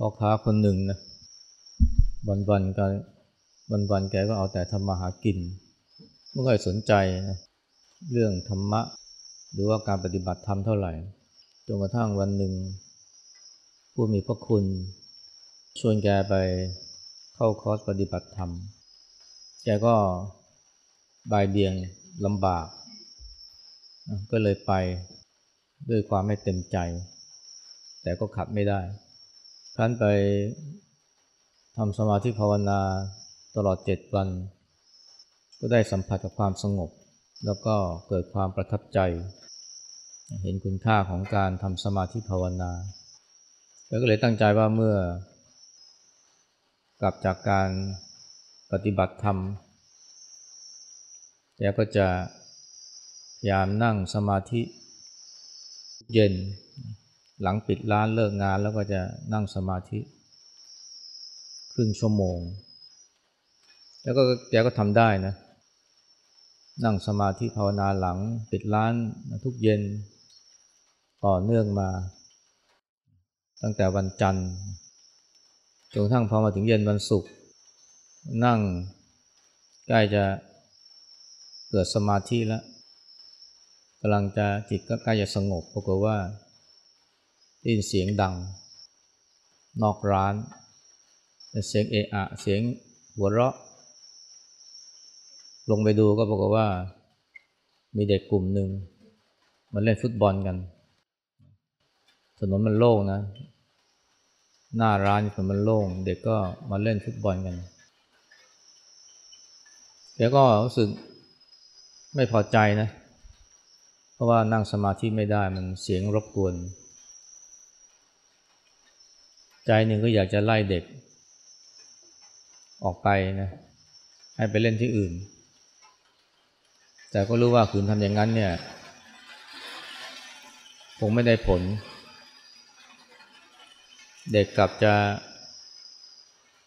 พ่อค้าคนหนึ่งนะวันวันๆกันวันวันๆแกก็เอาแต่ทำมาหากินไม่ค่อยสนใจนะเรื่องธรรมะ หรือว่าการปฏิบัติธรรมเท่าไหร่จนกระทั่งวันหนึ่ง ผู้มีพระคุณ ชวนแกไปเข้าคอร์สปฏิบัติธรรม แกก็บายเบียงลำบาก ก็เลยไปด้วยความไม่เต็มใจ แต่ก็ขัดไม่ได้ ครั้นไปทำสมาธิภาวนาตลอดเจ็ดวัน ก็ได้สัมผัสกับความสงบ แล้วก็เกิดความประทับใจ เห็นคุณค่าของการทำสมาธิภาวนา แล้วก็เลยตั้งใจว่าเมื่อกลับจากการปฏิบัติธรรมแกก็จะพยายามนั่งสมาธิเย็น หลังปิดร้านเลิกงานแล้วก็จะนั่งสมาธิ ครึ่งชั่วโมง แล้วก็แกก็ทำได้นะ นั่งสมาธิภาวนาหลังปิดร้านทุกเย็นต่อเนื่องมา ตั้งแต่วันจันทร์จนกระทั่งพอมาถึงเย็นวันศุกร์นั่งใกล้จะเกิดสมาธิแล้วกำลังจะจิตก็ใกล้จะสงบปรากฏว่า ได้ยินเสียงดัง นอกร้าน เสียงเอะอะ เสียงหัวเราะ ลงไปดูก็ปรากฏว่า มีเด็กกลุ่มหนึ่งมาเล่นฟุตบอลกัน ถนนมันโล่งนะ หน้าร้านถนนมันโล่ง เด็กก็มาเล่นฟุตบอลกันแกก็รู้สึกไม่พอใจนะ เพราะว่านั่งสมาธิไม่ได้มันเสียงรบกวน ใจหนึ่งก็อยากจะไล่เด็ก ออกไปนะ ให้ไปเล่นที่อื่น แต่ก็รู้ว่าขืนทำอย่างนั้นเนี่ยคงไม่ได้ผล เด็กกลับจะ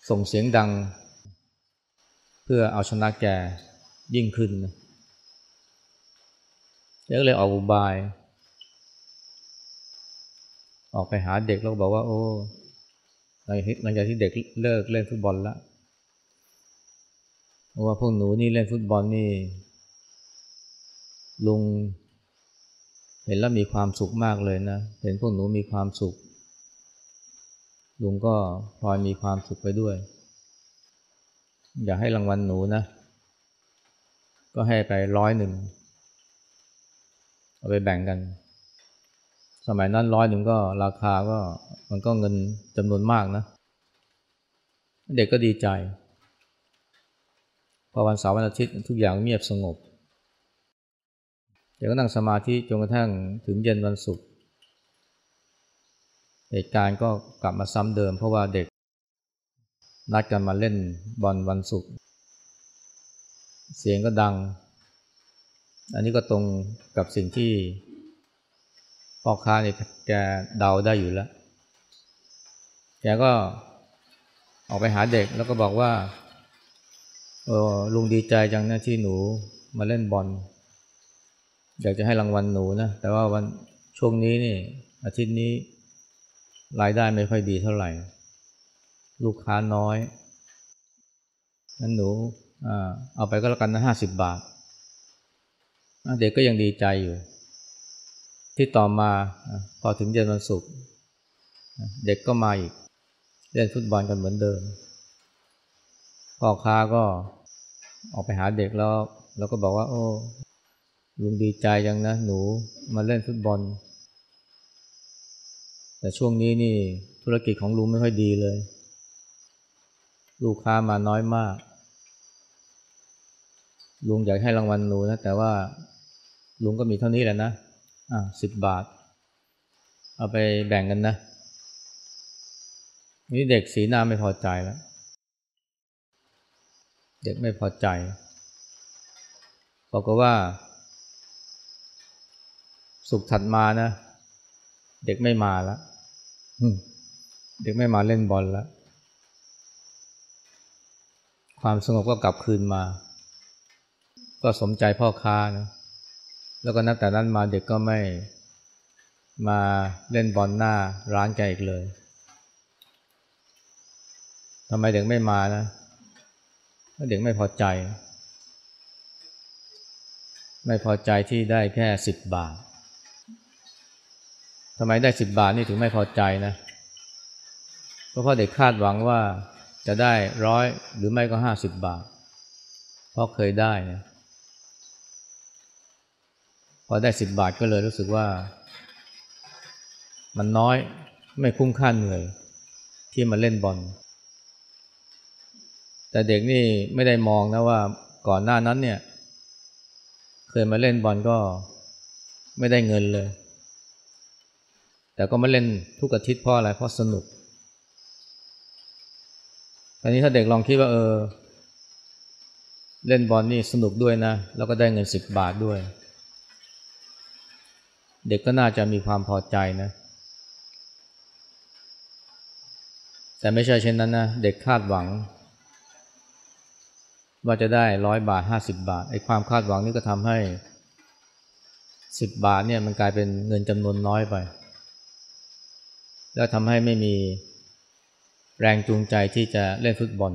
ส่งเสียงดัง เพื่อเอาชนะแกยิ่งขึ้นแล้วเลยออกอุบาย ออกไปหาเด็กแล้วบอกว่า โอ้ หลังจากที่เด็กเลิกเล่นฟุตบอลแล้วเพราะว่าพวกหนูนี่เล่นฟุตบอลนี่ ลุงเห็นแล้วมีความสุขมากเลยนะ เห็นพวกหนูมีความสุข ลุงก็พลอยมีความสุขไปด้วย อยากให้รางวัลหนูนะ ก็ให้ไปร้อยหนึ่งเอาไปแบ่งกัน สมัยนั้นร้อยหนึ่งก็ราคาก็มันก็เงินจำนวนมากนะ เด็กก็ดีใจ พอวันเสาร์วันอาทิตย์ทุกอย่างเงียบสงบ เด็กก็นั่งสมาธิจนกระทั่งถึงเย็นวันศุกร์เหตุการณ์ก็กลับมาซ้ำเดิม เพราะว่าเด็ก นัดกันมาเล่นบอลวันศุกร์เสียงก็ดัง อันนี้ก็ตรงกับสิ่งที่ พ่อค้าเนี่ยแกเดาได้อยู่แล้ว แกก็ออกไปหาเด็กแล้วก็บอกว่าเออลุงดีใจจังนะที่หนูมาเล่นบอลอยากจะให้รางวัลหนูนะแต่ว่าวันช่วงนี้นี่อาทิตย์นี้รายได้ไม่ค่อยดีเท่าไหร่ ลูกค้าน้อยนั้นหนูเอาไปก็แล้วกันนะห้าสิบบาท เด็กก็ยังดีใจอยู่ ที่ต่อมาพอถึงเย็นวันศุกร์เด็กก็มาอีก เล่นฟุตบอลกันเหมือนเดิมพ่อค้าก็ออกไปหาเด็กแล้ว แล้วก็บอกว่า โอ้ลุงดีใจจังนะ หนูมาเล่นฟุตบอล แต่ช่วงนี้นี่ธุรกิจของลุงไม่ค่อยดีเลย ลูกค้ามาน้อยมาก ลุงอยากให้รางวัลหนูนะ แต่ว่าลุงก็มีเท่านี้แหละนะอะ สิบบาท เอาไปแบ่งกันนะ นี่เด็กสีหน้าไม่พอใจแล้ว เด็กไม่พอใจ บอกว่า สุขถัดมานะ เด็กไม่มาแล้วเด็กไม่มาเล่นบอลแล้ว ความสงบก็กลับคืนมา ก็สมใจพ่อค้านะ แล้วก็นับแต่นั้นมาเด็กก็ไม่มาเล่นบอลหน้าร้านแกอีกเลยทำไมเด็กไม่มานะเพราะเด็กไม่พอใจ ไม่พอใจที่ได้แค่สิบบาททำไมได้สิบบาทนี่ถึงไม่พอใจนะเพราะพ่อเด็กคาดหวังว่าจะได้ร้อยหรือไม่ก็ห้าสิบบาท เพราะเคยได้นะ พอได้สิบบาทก็เลยรู้สึกว่า มันน้อยไม่คุ้มค่าเหนื่อย ที่มาเล่นบอล แต่เด็กนี่ไม่ได้มองนะว่าก่อนหน้านั้นเนี่ย เคยมาเล่นบอลก็ไม่ได้เงินเลย แต่ก็มาเล่นทุกอาทิตย์เพราะอะไรเพราะสนุกตอนนี้ถ้าเด็กลองคิดว่าเออ เล่นบอลนี่สนุกด้วยนะ แล้วก็ได้เงินสิบบาทด้วย เด็กก็น่าจะมีความพอใจนะ แต่ไม่ใช่เช่นนั้นนะ เด็กคาดหวัง ว่าจะได้ร้อยบาทห้าสิบบาทไอ้ความคาดหวังนี้ก็ทำให้สิบบาทเนี่ยมันกลายเป็นเงินจำนวนน้อยไป แล้วทำให้ไม่มีแรงจูงใจที่จะเล่นฟุตบอล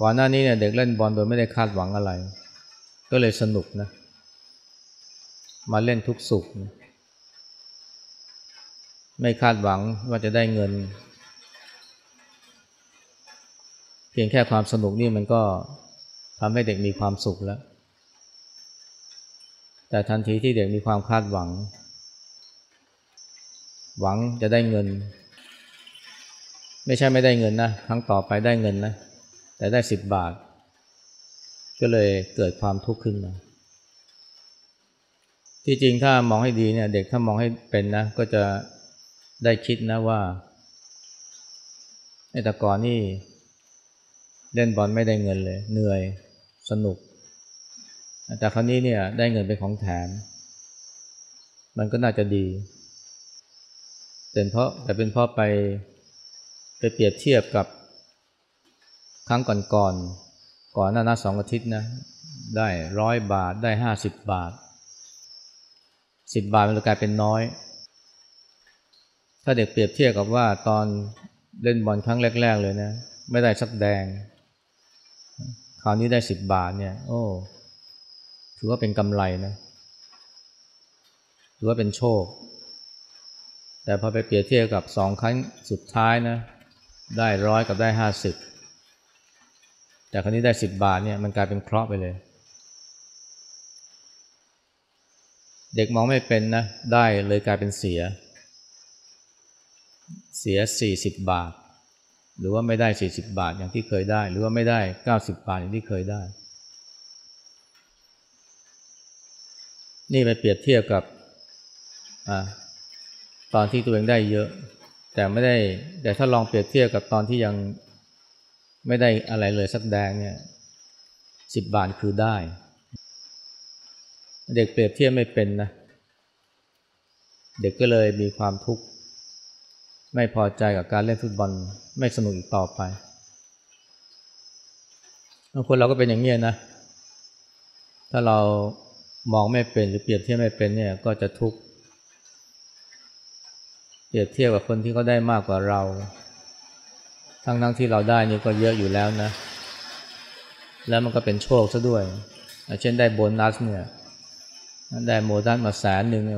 ก่อนหน้านี้เนี่ยเด็กเล่นบอลโดยไม่ได้คาดหวังอะไร ก็เลยสนุกนะ มาเล่นทุกสุข ไม่คาดหวังว่าจะได้เงิน เพียงแค่ความสนุกนี่มันก็ทำให้เด็กมีความสุขแล้ว แต่ทันทีที่เด็กมีความคาดหวัง หวังจะได้เงิน ไม่ใช่ไม่ได้เงินนะครั้งต่อไปได้เงินนะ แต่ได้สิบบาท ก็เลยเกิดความทุกข์ขึ้นมา ที่จริงถ้ามองให้ดีเนี่ย เด็กถ้ามองให้เป็นนะ ก็จะได้คิดนะว่าไอ้ตะกอนนี่เล่นบอลไม่ได้เงินเลย เหนื่อยสนุก แต่ครั้นี้เนี่ยได้เงินเป็นของแถม มันก็น่าจะดีแต่เพราะแต่เป็นเพราะไปไปเปรียบเทียบกับครั้งก่อนๆก่อนก่อนหน้านัสองอาทิตย์นะ ได้ร้อยบาทได้ห้าสิบบาท สิบบาทมันกลายเป็นน้อย ถ้าเด็กเปรียบเทียบกับว่าตอนเล่นบอลครั้งแรก ๆ เลยนะ ไม่ได้สักแดง คราวนี้ได้สิบบาทเนี่ย โอ้ถือว่าเป็นกำไรนะถือว่าเป็นโชค แต่พอไปเปรียบเทียบกับสองครั้งสุดท้ายนะ ได้ร้อยกับได้ห้าสิบแต่ครั้นี้ได้สิบบาทเนี่ยมันกลายเป็นเคราะห์ไปเลย เด็กมองไม่เป็นนะ ได้เลยกลายเป็นเสีย เสียสี่สิบบาท หรือว่าไม่ได้ 40 บาทอย่างที่เคยได้ หรือว่าไม่ได้ 90 บาทอย่างที่เคยได้ นี่ไปเปรียบเทียบกับอตอนที่ตัวเองได้เยอะ แต่ไม่ได้ แต่ถ้าลองเปรียบเทียบกับตอนที่ยังไม่ได้อะไรเลยสักแดงเนี่ยสิบบาทคือได้ เด็กเปรียบเทียบไม่เป็นนะ เด็กก็เลยมีความทุกข์ ไม่พอใจกับการเล่นฟุตบอลไม่สนุกอีกต่อไปบางคนเราก็เป็นอย่างนี้นะ ถ้าเรามองไม่เป็นหรือเปรียบเทียบไม่เป็นเนี่ยก็จะทุกข์ เปรียบเทียบกับคนที่เขาได้มากกว่าเรา ทั้งทั้งที่เราได้นี่ก็เยอะอยู่แล้วนะ แล้วมันก็เป็นโชคซะด้วย เช่นได้โบนัสเนี่ย ได้โมดันมาแสนหนึ่งเ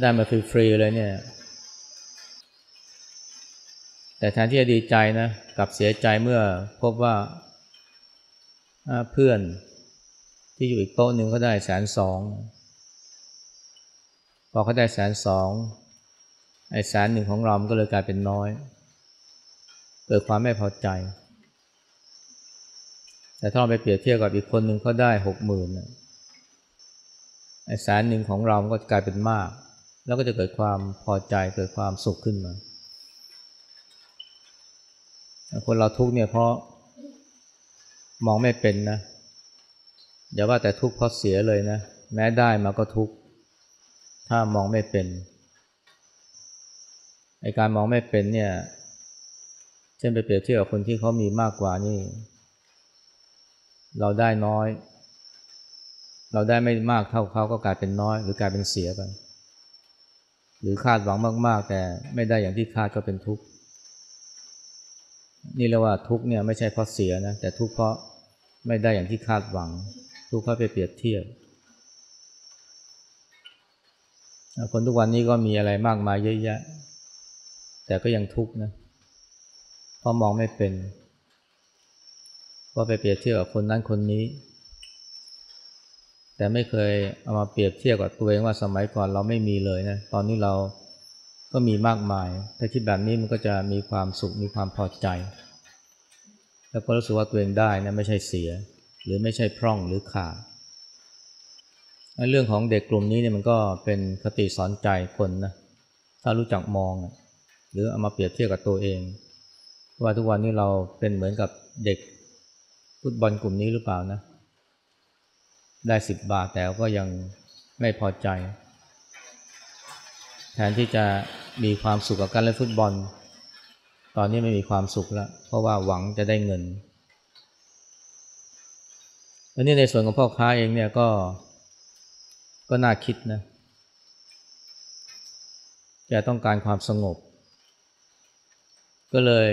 ได้มาฟรีๆเลยเนี่ย แต่แทนที่จะดีใจนะกลับเสียใจเมื่อพบว่าเพื่อนที่อยู่อีกโต๊ะหนึ่งก็ได้แสนสองพอเขาได้แสนสองไอ้แสนหนึ่งของเราก็เลยกลายเป็นน้อย เกิดความไม่พอใจ แต่ถ้าเราไปเปรียบเทียบกับอีกคนหนึ่งเขาได้หกหมื่น แสนหนึ่งของเราก็กลายเป็นมาก แล้วก็จะเกิดความพอใจเกิดความสุขขึ้นมา คนเราทุกเนี่ยเพราะมองไม่เป็นนะอย่าว่าแต่ทุกข์เพราะเสียเลยนะ แม้ได้มาก็ทุกข์ถ้ามองไม่เป็นไอการมองไม่เป็นเนี่ย เช่นไปเปรียบเทียบกับคนที่เขามีมากกว่านี่ เราได้น้อย เราได้ไม่มากเท่าเขาก็กลายเป็นน้อย หรือกลายเป็นเสียไปหรือคาดหวังมาก ๆ แต่ไม่ได้อย่างที่คาดก็เป็นทุกข์นี่เรียกว่าทุกข์เนี่ยไม่ใช่เพราะเสียนะแต่ทุกข์เพราะไม่ได้อย่างที่คาดหวัง ทุกข์เพราะไปเปรียบเทียบคนทุกวันนี้ก็มีอะไรมากมายเยอะแยะ แต่ก็ยังทุกข์นะเพราะมองไม่เป็นว่าไปเปรียบเทียบกับคนนั้นคนนี้ แต่ไม่เคยเอามาเปรียบเทียบกับตัวเองว่าสมัยก่อนเราไม่มีเลยนะ ตอนนี้เราก็มีมากมาย ถ้าคิดแบบนี้มันก็จะมีความสุขมีความพอใจ แล้วก็รู้สึกว่าตัวเองได้นะไม่ใช่เสีย หรือไม่ใช่พร่องหรือขาดเรื่องของเด็กกลุ่มนี้เนี่ยมันก็เป็นคติสอนใจคนนะถ้ารู้จักมอง หรือเอามาเปรียบเทียบกับตัวเอง ว่าทุกวันนี้เราเป็นเหมือนกับเด็กฟุตบอลกลุ่มนี้หรือเปล่านะ ได้สิบบาทแต่ก็ยังไม่พอใจ แทนที่จะมีความสุขกับการเล่นฟุตบอล ตอนนี้ไม่มีความสุขแล้ว เพราะว่าหวังจะได้เงินอันนี้ในส่วนของพ่อค้าเองเนี่ยก็ก็น่าคิดนะแกต้องการความสงบ ก็เลย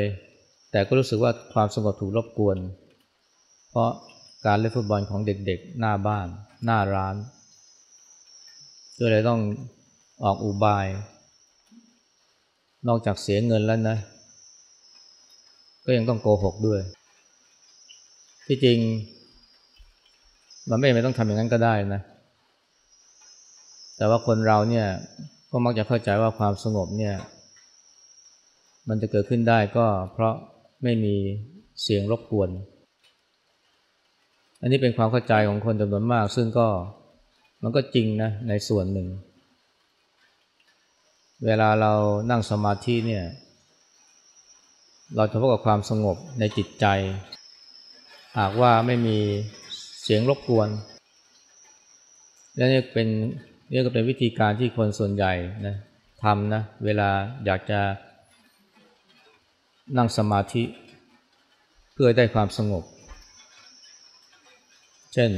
แต่ก็รู้สึกว่าความสงบถูกรบกวน เพราะ การเล่นฟุตบอลของเด็กๆ หน้าบ้าน หน้าร้านก็เลยต้องออกอุบาย นอกจากเสียเงินแล้วนะ ก็ยังต้องโกหกด้วย ที่จริง มันไม่ไม่ต้องทำอย่างนั้นก็ได้นะ แต่ว่าคนเราเนี่ยก็มักจะเข้าใจว่าความสงบเนี่ย มันจะเกิดขึ้นได้ก็เพราะไม่มีเสียงรบกวน อันนี้เป็นความเข้าใจของคนจำนวนมาก ซึ่งก็มันก็จริงนะในส่วนหนึ่ง เวลาเรานั่งสมาธิเนี่ย เราจะพบกับความสงบในจิตใจ หากว่าไม่มีเสียงรบกวน และนี่เป็นนี่ก็เป็นวิธีการที่คนส่วนใหญ่นะทำนะ เวลาอยากจะนั่งสมาธิ เพื่อได้ความสงบ เช่น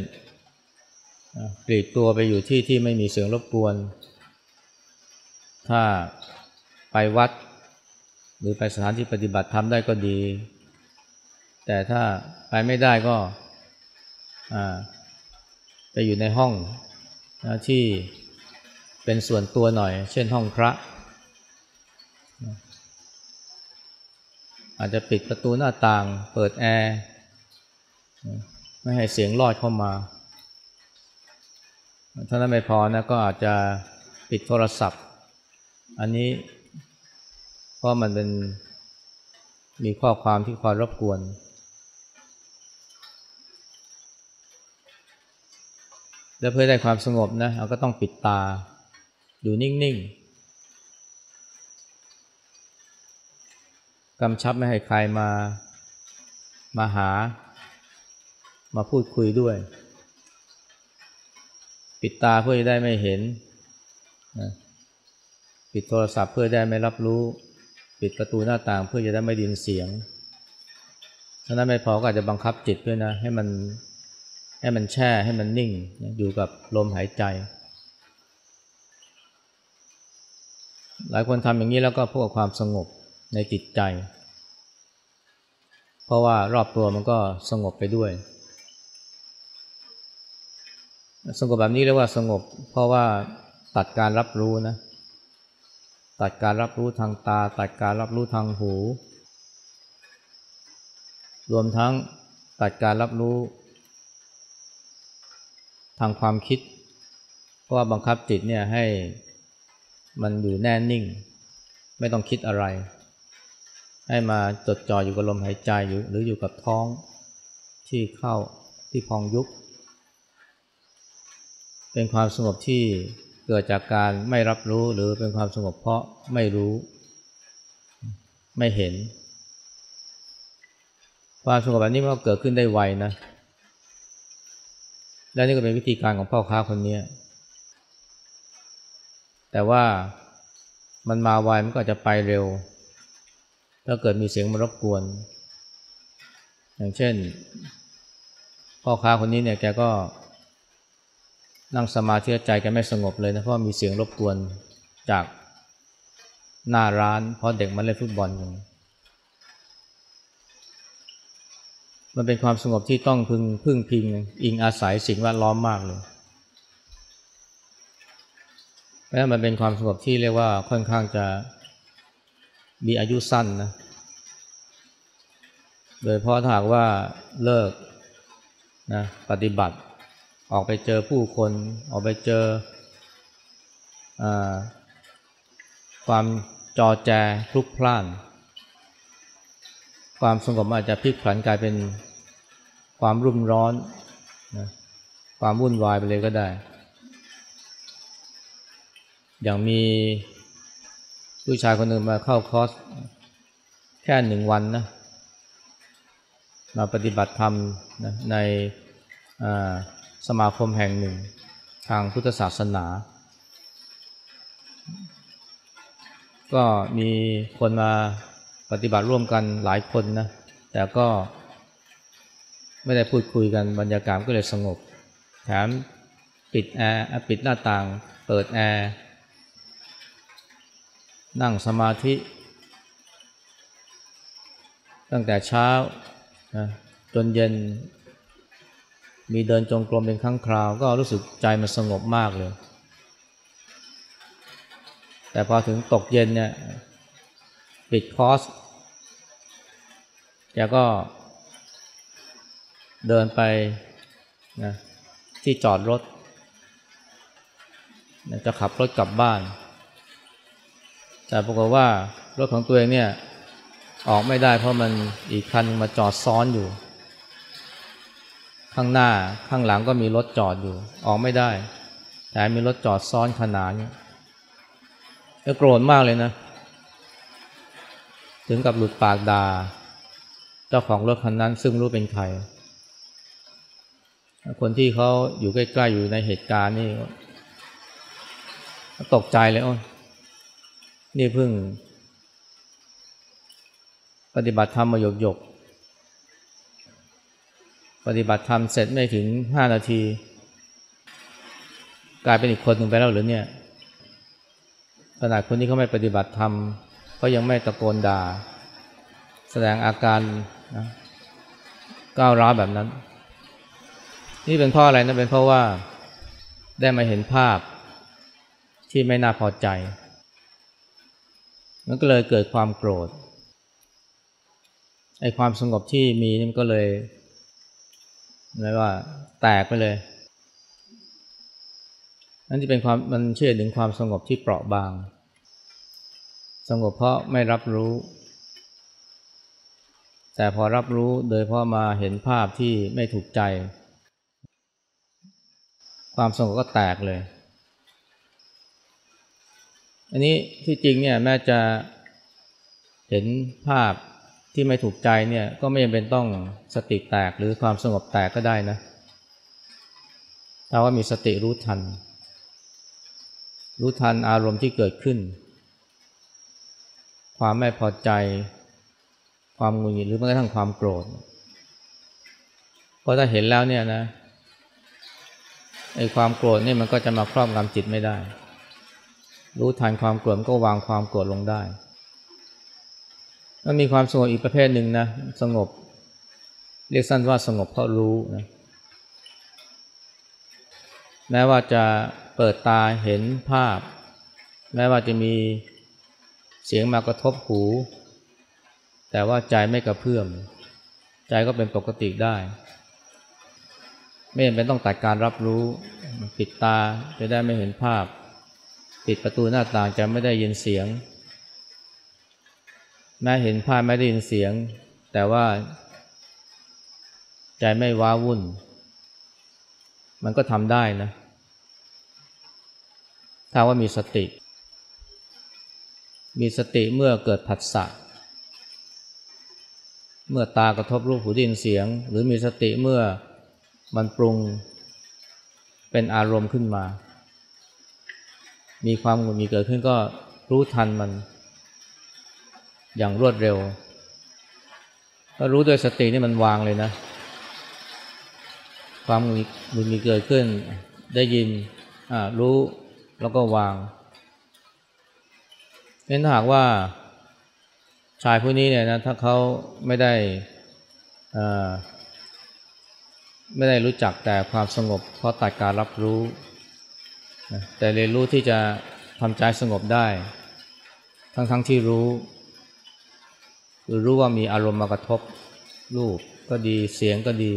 ปลีกตัวไปอยู่ที่ที่ไม่มีเสียงรบกวน ถ้าไปวัด หรือไปสถานที่ปฏิบัติทำได้ก็ดี แต่ถ้าไปไม่ได้ก็ไปอยู่ในห้องที่เป็นส่วนตัวหน่อย เช่นห้องพระ อาจจะปิดประตูหน้าต่าง เปิดแอร์ ไม่ให้เสียงลอดเข้ามาถ้านั้นไม่พอนะก็อาจจะปิดโทรศัพท์ อันนี้เพราะมันเป็นมีข้อความที่คอยรบกวน แล้วเพื่อได้ความสงบนะเราก็ต้องปิดตา อยู่นิ่ง ๆกำชับไม่ให้ใครมามาหา มาพูดคุยด้วย ปิดตาเพื่อจะได้ไม่เห็นปิดโทรศัพท์เพื่อได้ไม่รับรู้ ปิดประตูหน้าต่างเพื่อจะได้ไม่ดินเสียงถ้านั้นไม่พอก็อาจจะบังคับจิตด้วยนะ ให้มันให้มันแช่ให้มันนิ่งอยู่กับลมหายใจ หลายคนทำอย่างนี้แล้วก็พบความสงบในจิตใจ เพราะว่ารอบตัวมันก็สงบไปด้วย สงบแบบนี้เรียกว่าสงบ เพราะว่าตัดการรับรู้นะ ตัดการรับรู้ทางตา ตัดการรับรู้ทางหู รวมทั้งตัดการรับรู้ ทางความคิด เพราะว่าบังคับจิตเนี่ยให้มันอยู่แน่นิ่ง ไม่ต้องคิดอะไร ให้มาจดจ่ออยู่กับลมหายใจอยู่หรืออยู่กับท้องที่เข้าที่พองยุบ เป็นความสงบที่เกิดจากการไม่รับรู้หรือเป็นความสงบเพราะไม่รู้ ไม่เห็น ความสงบแบบนี้มันเกิดขึ้นได้ไวนะ และนี่ก็เป็นวิธีการของพ่อค้าคนนี้แต่ว่ามันมาไวมันก็จะไปเร็ว ถ้าเกิดมีเสียงมารบกวน อย่างเช่น พ่อค้าคนนี้เนี่ยแกก็ นั่งสมาธิใจแกไม่สงบเลยนะเพราะมีเสียงรบกวนจากหน้าร้านเพราะเด็กมาเล่นฟุตบอลกันมันเป็นความสงบที่ต้องพึงพึ่งพิงอิงอาศัยสิ่งแวดล้อมมากเลยและมันเป็นความสงบที่เรียกว่าค่อนข้างจะมีอายุสั้นนะ โดยเพราะถ้าหากว่าเลิกนะปฏิบัติ ออกไปเจอผู้คน ออกไปเจออความจอแจพลุกพล่าน ความสงบอาจจะพลิกผันกลายเป็นความรุ่มร้อนนะความวุ่นวายไปเลยก็ได้ อย่างมีผู้ชายคนหนึ่งมาเข้าคอร์สแค่หนึ่งวันนะมาปฏิบัติธรรมนะใน สมาคมแห่งหนึ่ง ทางพุทธศาสนา ก็มีคนมาปฏิบัติร่วมกันหลายคนนะ แต่ก็ไม่ได้พูดคุยกันบรรยากาศก็เลยสงบ แถมปิดแอร์ปิดหน้าต่าง เปิดแอร์นั่งสมาธิ ตั้งแต่เช้านะจนเย็น มีเดินจงกรมเป็นครั้งคราว ก็รู้สึกใจมันสงบมากเลย แต่พอถึงตกเย็นเนี่ยปิดคอร์สแกก็เดินไปนะที่จอดรถ จะขับรถกลับบ้าน แต่ปรากฏว่ารถของตัวเองเนี่ยออกไม่ได้เพราะมันอีกคันมาจอดซ้อนอยู่ ข้างหน้าข้างหลังก็มีรถจอดอยู่ ออกไม่ได้ แต่มีรถจอดซ้อนขนาดนี้ก็โกรธมากเลยนะ ถึงกับหลุดปากดา่าเจ้าของรถคันนั้นซึ่งรู้เป็นใคร คนที่เขาอยู่ใกล้ๆอยู่ในเหตุการณ์นี่ตกใจเลยอ้นี่เพิ่ง ปฏิบัติธรรมมาหยกหยก ปฏิบัติธรรมเสร็จไม่ถึงห้านาที กลายเป็นอีกคนหนึ่งไปแล้วหรือเนี่ยขนาดคนที่เขาไม่ปฏิบัติธรรมเขายังไม่ตะโกนด่า แสดงอาการนะก้าวร้าวแบบนั้น นี่เป็นเพราะอะไรนะเป็นเพราะว่าได้มาเห็นภาพที่ไม่น่าพอใจ มันก็เลยเกิดความโกรธไอ้ความสงบที่มีนี่มันก็เลย เรียกว่าแตกไปเลยนั่นที่เป็นความมันเชื่อถึงความสงบที่เปราะบาง สงบเพราะไม่รับรู้ แต่พอรับรู้โดยพราะมาเห็นภาพที่ไม่ถูกใจ ความสงบก็แตกเลย อันนี้ที่จริงเนี่ยแม้จะเห็นภาพ ที่ไม่ถูกใจเนี่ยก็ไม่จำเป็นต้องสติแตกหรือความสงบแตกก็ได้นะถ้าว่ามีสติรู้ทัน รู้ทันอารมณ์ที่เกิดขึ้น ความไม่พอใจ ความงุนงิดหรือแม้กระทั่งความโกรธเพราะถ้าเห็นแล้วเนี่ยนะไอ้ความโกรธนี่มันก็จะมาครอบงำจิตไม่ได้ รู้ทันความโกรธก็วางความโกรธลงได้ มันมีความสงบอีกประเภทหนึ่งนะ สงบ เรียกสั้นว่าสงบเพราะรู้นะแม้ว่าจะเปิดตาเห็นภาพ แม้ว่าจะมีเสียงมากระทบหู แต่ว่าใจไม่กระเพื่อม ใจก็เป็นปกติได้ ไม่จำเป็นต้องตัดการรับรู้ปิดตาจะได้ไม่เห็นภาพ ปิดประตูหน้าต่างจะไม่ได้ยินเสียง แม้เห็นภาพไม่ได้ยินเสียง แต่ว่า ใจไม่ว้าวุ่น มันก็ทำได้นะ ถ้าว่ามีสติ มีสติเมื่อเกิดผัสสะเมื่อตากระทบรูปหูดินเสียง หรือมีสติเมื่อมันปรุงเป็นอารมณ์ขึ้นมา มีความหงุดหงิดเกิดขึ้นก็รู้ทันมัน อย่างรวดเร็วถ้ารู้ด้วยสตินี่มันวางเลยนะ ความหงุดหงิดเกิดขึ้น ได้ยินรู้แล้วก็วางเน้นหากว่าชายผู้นี้เนี่ยนะถ้าเขาไม่ได้ไม่ได้รู้จักแต่ความสงบเพราะตัดการรับรู้ แต่เรียนรู้ที่จะทำใจสงบได้ ทั้งๆทที่รู้ หรือรู้ว่ามีอารมณ์มากระทบรูปก็ดีเสียงก็ดี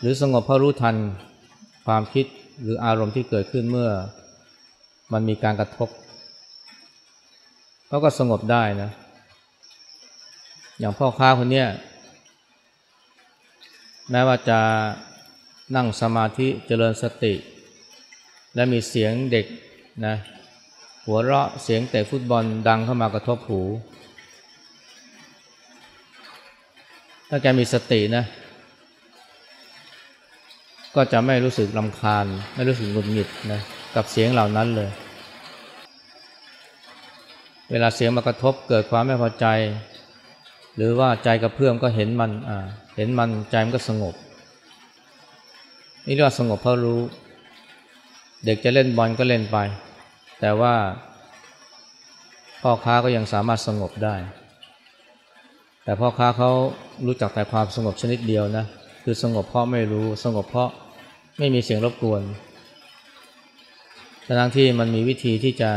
หรือสงบเพราะรู้ทันความคิดหรืออารมณ์ที่เกิดขึ้นเมื่อ มันมีการกระทบเขาก็สงบได้นะ อย่างพ่อค้าคนนี้แม้ว่าจะนั่งสมาธิเจริญสติ และมีเสียงเด็กนะหัวเราะเสียงเตะฟุตบอลดังเข้ามากระทบหู ถ้าแกมีสตินะ ก็จะไม่รู้สึกลำคาญ ไม่รู้สึกหงุดหงิดนะกับเสียงเหล่านั้นเลย เวลาเสียงมากระทบเกิดความไม่พอใจ หรือว่าใจกระเพื่อมก็เห็นมันอ่าเห็นมันใจมันก็สงบ นี่เรียกว่าสงบเพราะรู้ เด็กจะเล่นบอลก็เล่นไป แต่ว่าพ่อค้าก็ยังสามารถสงบได้ แต่พ่อค้าเขารู้จักแต่ความสงบชนิดเดียวนะ คือสงบเพราะไม่รู้สงบเพราะไม่มีเสียงรบกวนทั้งที่มันมีวิธีที่จะ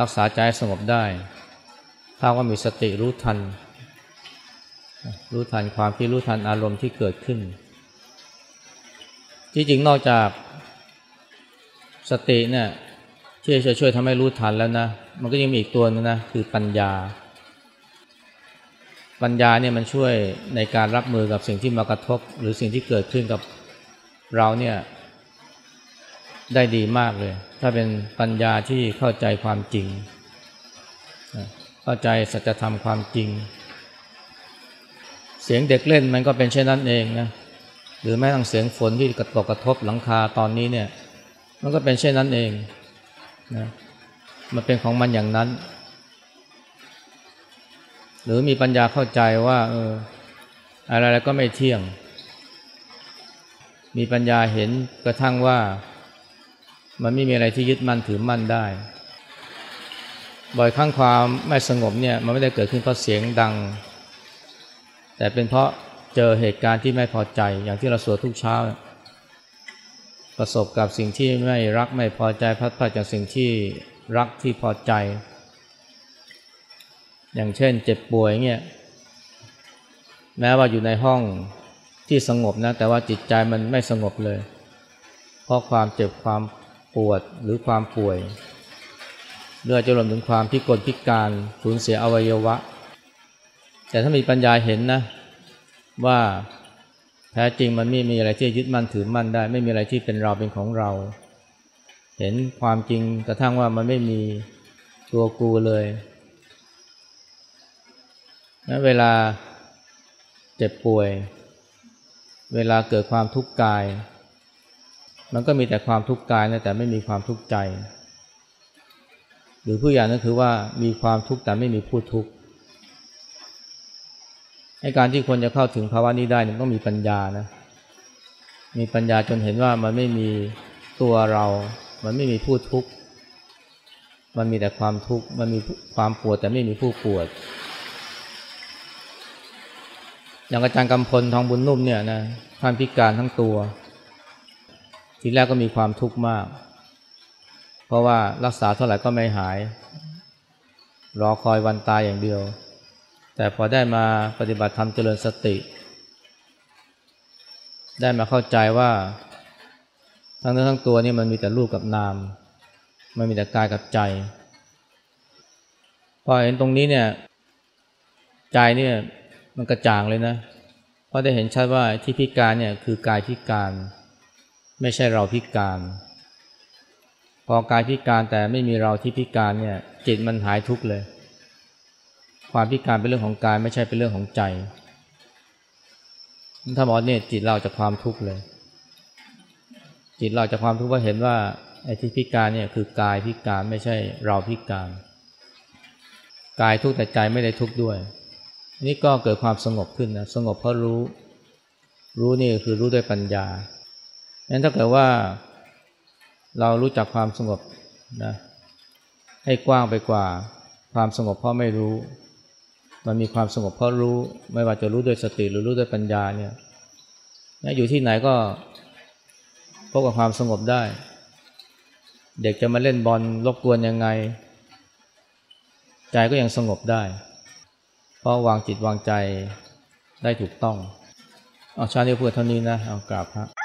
รักษาใจสงบได้ ถ้าว่ามีสติรู้ทัน รู้ทันความคิดรู้ทันอารมณ์ที่เกิดขึ้น ที่จริงนอกจากสติเนี่ยที่จะช่วยทำให้รู้ทันแล้วนะ มันก็ยังมีอีกตัวนึงนะ คือปัญญา ปัญญาเนี่ยมันช่วยในการรับมือกับสิ่งที่มากระทบ หรือสิ่งที่เกิดขึ้นกับเราเนี่ยได้ดีมากเลย ถ้าเป็นปัญญาที่เข้าใจความจริง เข้าใจสัจธรรมความจริง เสียงเด็กเล่นมันก็เป็นเช่นนั้นเองนะหรือแม้ทั้งเสียงฝนที่กระตกกระทบหลังคาตอนนี้เนี่ยมันก็เป็นเช่นนั้นเองนะมันเป็นของมันอย่างนั้น หรือมีปัญญาเข้าใจว่าเอออะไรๆก็ไม่เที่ยง มีปัญญาเห็นกระทั่งว่ามันไม่มีอะไรที่ยึดมั่นถือมั่นได้ บ่อยครั้งความไม่สงบเนี่ยมันไม่ได้เกิดขึ้นเพราะเสียงดัง แต่เป็นเพราะเจอเหตุการณ์ที่ไม่พอใจอย่างที่เราสวดทุกเช้า ประสบกับสิ่งที่ไม่รักไม่พอใจพัดพาจากสิ่งที่รักที่พอใจ อย่างเช่นเจ็บป่วยเงี้ยแม้ว่าอยู่ในห้องที่สงบนะ แต่ว่าจิตใจมันไม่สงบเลย เพราะความเจ็บความปวดหรือความป่วยเรื่อจะรวมถึงความพิกลพิการสูญเสียอวัยวะ แต่ถ้ามีปัญญาเห็นนะ ว่าแท้จริงมันไม่มีอะไรที่ยึดมั่นถือมั่นได้ ไม่มีอะไรที่เป็นเราเป็นของเรา เห็นความจริงกระทั่งว่ามันไม่มีตัวกูเลย นะเวลาเจ็บป่วย เวลาเกิดความทุกข์กาย มันก็มีแต่ความทุกข์กายนะแต่ไม่มีความทุกข์ใจ หรือผู้อย่างนั้นคือว่ามีความทุกข์แต่ไม่มีผู้ทุกข์ให้การที่คนจะเข้าถึงภาวะนี้ได้มันต้องมีปัญญานะมีปัญญาจนเห็นว่ามันไม่มีตัวเรา มันไม่มีผู้ทุกข์ มันมีแต่ความทุกข์ มันมีความปวดแต่ไม่มีผู้ปวด อย่างอาจารย์กำพลทองบุญนุ่มเนี่ยนะท่านพิการทั้งตัว ทีแรกก็มีความทุกข์มาก เพราะว่ารักษาเท่าไหร่ก็ไม่หาย รอคอยวันตายอย่างเดียว แต่พอได้มาปฏิบัติธรรมเจริญสติ ได้มาเข้าใจว่า ทั้งเนื้อทั้งตัวนี่มันมีแต่รูปกับนาม มันมีแต่กายกับใจ พอเห็นตรงนี้เนี่ย ใจเนี่ย มันกระจ่างเลยนะ เพราะได้เห็นชัดว่าที่พิการเนี่ยคือกายพิการ ไม่ใช่เราพิการ พอกายพิการแต่ไม่มีเราที่พิการเนี่ยจิตมันหายทุกข์เลย ความพิการเป็นเรื่องของกายไม่ใช่เป็นเรื่องของใจถ้าบอกเนี่ยจิตเราจะความทุกข์เลย จิตเราจะความทุกข์เพราะเห็นว่าไอ้ที่พิการเนี่ยคือกายพิการไม่ใช่เราพิการ กายทุกข์แต่ใจไม่ได้ทุกข์ด้วย นี่ก็เกิดความสงบขึ้นนะสงบเพราะรู้ รู้นี่คือรู้ด้วยปัญญางั้นถ้าเกิดว่าเรารู้จักความสงบนะให้กว้างไปกว่า ความสงบเพราะไม่รู้ มันมีความสงบเพราะรู้ ไม่ว่าจะรู้ด้วยสติหรือรู้ด้วยปัญญาเนี่ยอยู่ที่ไหนก็พบกับความสงบได้ เด็กจะมาเล่นบอลรบกวนยังไง ใจก็ยังสงบได้ ราะวางจิตวางใจได้ถูกต้อง เอาชาตินี้พูดเท่านี้นะ เอากราบพระ